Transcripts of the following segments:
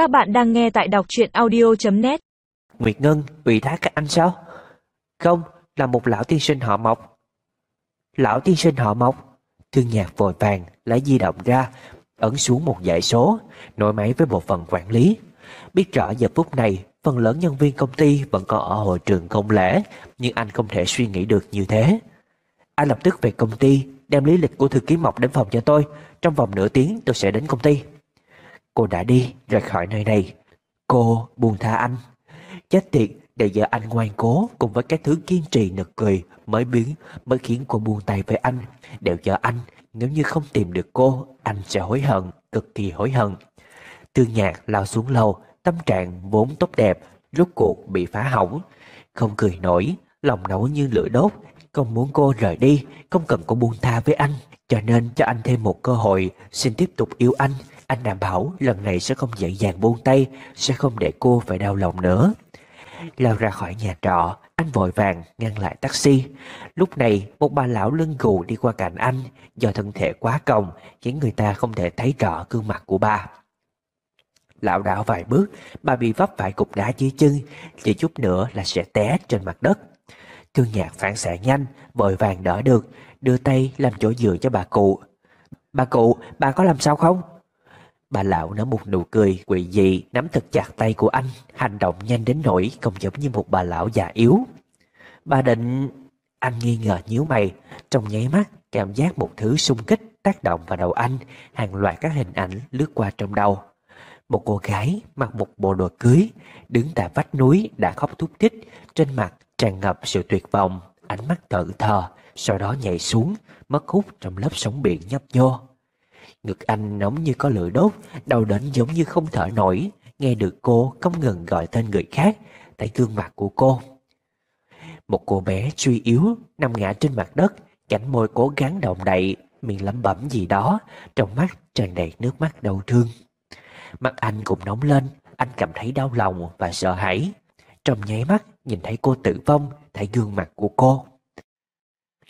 Các bạn đang nghe tại đọc truyện audio.net Nguyệt Ngân ủy thác các anh sao? Không, là một lão tiên sinh họ Mộc. Lão tiên sinh họ Mộc? Thương nhạc vội vàng lấy di động ra, ấn xuống một dãy số, nối máy với bộ phận quản lý. Biết rõ giờ phút này, phần lớn nhân viên công ty vẫn còn ở hội trường công lễ, nhưng anh không thể suy nghĩ được như thế. Anh lập tức về công ty, đem lý lịch của thư ký Mộc đến phòng cho tôi. Trong vòng nửa tiếng tôi sẽ đến công ty. Cô đã đi, rời khỏi nơi này. Cô buông tha anh. Chết tiệt, để giờ anh ngoan cố cùng với cái thứ kiên trì nực cười mới biến mới khiến cô buông tay với anh. Đều do anh, nếu như không tìm được cô, anh sẽ hối hận, cực kỳ hối hận. Tương nhạc lao xuống lầu, tâm trạng vốn tốt đẹp, rốt cuộc bị phá hỏng. Không cười nổi, lòng nấu như lửa đốt, không muốn cô rời đi, không cần cô buông tha với anh. Cho nên cho anh thêm một cơ hội, xin tiếp tục yêu anh. Anh đảm bảo lần này sẽ không dễ dàng buông tay, sẽ không để cô phải đau lòng nữa. Lao ra khỏi nhà trọ, anh vội vàng ngăn lại taxi. Lúc này, một bà lão lưng gù đi qua cạnh anh, do thân thể quá còng, khiến người ta không thể thấy rõ gương mặt của bà. Lão đảo vài bước, bà bị vấp phải cục đá dưới chân, chỉ chút nữa là sẽ té trên mặt đất. Thương nhạc phản xạ nhanh, vội vàng đỡ được, đưa tay làm chỗ dựa cho bà cụ. Bà cụ, bà có làm sao không? Bà lão nở một nụ cười quỷ dị nắm thật chặt tay của anh, hành động nhanh đến nỗi không giống như một bà lão già yếu. Bà định... Anh nghi ngờ nhíu mày, trong nháy mắt cảm giác một thứ xung kích tác động vào đầu anh, hàng loạt các hình ảnh lướt qua trong đầu. Một cô gái mặc một bộ đồ cưới, đứng tại vách núi đã khóc thúc thích, trên mặt tràn ngập sự tuyệt vọng, ánh mắt tự thờ, sau đó nhảy xuống, mất hút trong lớp sóng biển nhấp nhô. Ngực anh nóng như có lửa đốt, đầu đến giống như không thở nổi, nghe được cô không ngừng gọi tên người khác, tại gương mặt của cô. Một cô bé suy yếu, nằm ngã trên mặt đất, cảnh môi cố gắng động đậy, miệng lẩm bẩm gì đó, trong mắt tràn đầy nước mắt đau thương. mặt anh cũng nóng lên, anh cảm thấy đau lòng và sợ hãi. Trong nháy mắt nhìn thấy cô tử vong, thấy gương mặt của cô.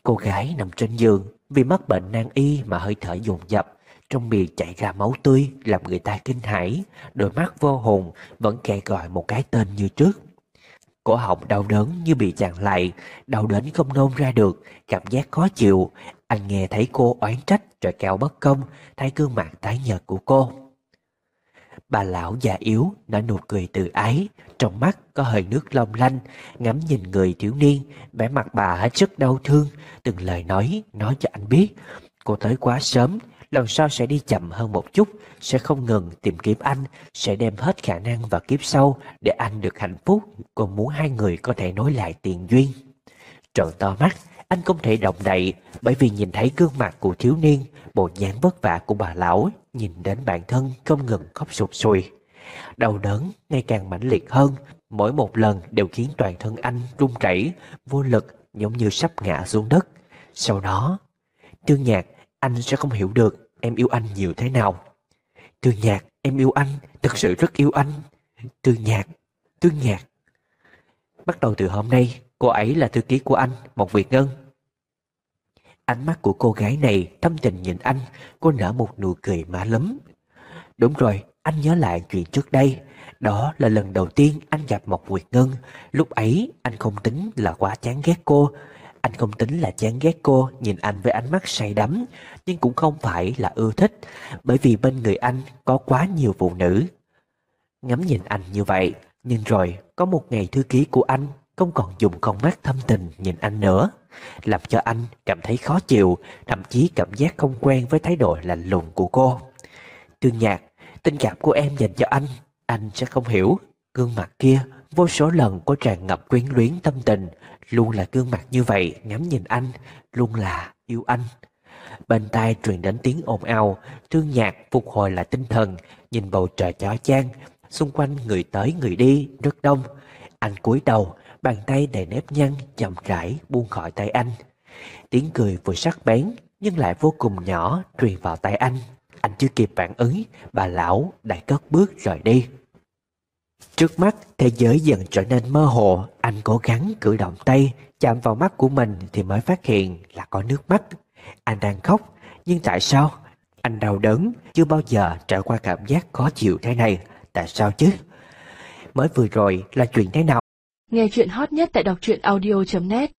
Cô gái nằm trên giường vì mắc bệnh nan y mà hơi thở dồn dập, trong miệng chảy ra máu tươi làm người ta kinh hãi, đôi mắt vô hồn vẫn kẻ gọi một cái tên như trước. Cổ họng đau đớn như bị chặn lại, đau đến không nôn ra được, cảm giác khó chịu. Anh nghe thấy cô oán trách trời cao bất công, thấy gương mặt tái nhợt của cô. Bà lão già yếu nở nụ cười từ ái, trong mắt có hơi nước long lanh, ngắm nhìn người thiếu niên, vẻ mặt bà hết sức đau thương, từng lời nói nói cho anh biết. Cô tới quá sớm, lần sau sẽ đi chậm hơn một chút, sẽ không ngừng tìm kiếm anh, sẽ đem hết khả năng và kiếp sau để anh được hạnh phúc, còn muốn hai người có thể nối lại tiền duyên. Trợn to mắt, anh không thể động đậy bởi vì nhìn thấy gương mặt của thiếu niên, bộ dáng vất vả của bà lão, nhìn đến bản thân không ngừng khóc sụp sùi. Đau đớn ngày càng mãnh liệt hơn, mỗi một lần đều khiến toàn thân anh run rẩy, vô lực giống như sắp ngã xuống đất. Sau đó, Tương Nhạc, anh sẽ không hiểu được em yêu anh nhiều thế nào. Tương Nhạc, em yêu anh, thật sự rất yêu anh. Tương Nhạc, Tương Nhạc. Bắt đầu từ hôm nay, cô ấy là thư ký của anh, một Việt Ngân. Ánh mắt của cô gái này thâm tình nhìn anh, cô nở một nụ cười má lấm. Đúng rồi, anh nhớ lại chuyện trước đây. Đó là lần đầu tiên anh gặp Mộc Nguyệt Ngân. Lúc ấy anh không tính là quá chán ghét cô. Anh không tính là chán ghét cô nhìn anh với ánh mắt say đắm. Nhưng cũng không phải là ưa thích. Bởi vì bên người anh có quá nhiều phụ nữ. Ngắm nhìn anh như vậy. Nhưng rồi có một ngày thư ký của anh không còn dùng con mắt thâm tình nhìn anh nữa. Làm cho anh cảm thấy khó chịu, thậm chí cảm giác không quen với thái độ lạnh lùng của cô. Tương nhạc, tình cảm của em dành cho anh, anh sẽ không hiểu. Gương mặt kia, vô số lần cô tràn ngập quyến luyến tâm tình, luôn là gương mặt như vậy ngắm nhìn anh, luôn là yêu anh. Bên tai truyền đến tiếng ồn ào, thương nhạc phục hồi lại tinh thần, nhìn bầu trời chói chang, xung quanh người tới người đi rất đông. Anh cúi đầu, bàn tay đầy nếp nhăn chậm rãi buông khỏi tay anh. Tiếng cười vừa sắc bén nhưng lại vô cùng nhỏ truyền vào tay anh. Anh chưa kịp phản ứng, bà lão đã cất bước rời đi. Trước mắt, thế giới dần trở nên mơ hồ, anh cố gắng cử động tay, chạm vào mắt của mình thì mới phát hiện là có nước mắt. Anh đang khóc, nhưng tại sao? Anh đau đớn, chưa bao giờ trải qua cảm giác khó chịu thế này. tại sao chứ? Mới vừa rồi là chuyện thế nào? Nghe chuyện hot nhất tại đọc truyện audio.net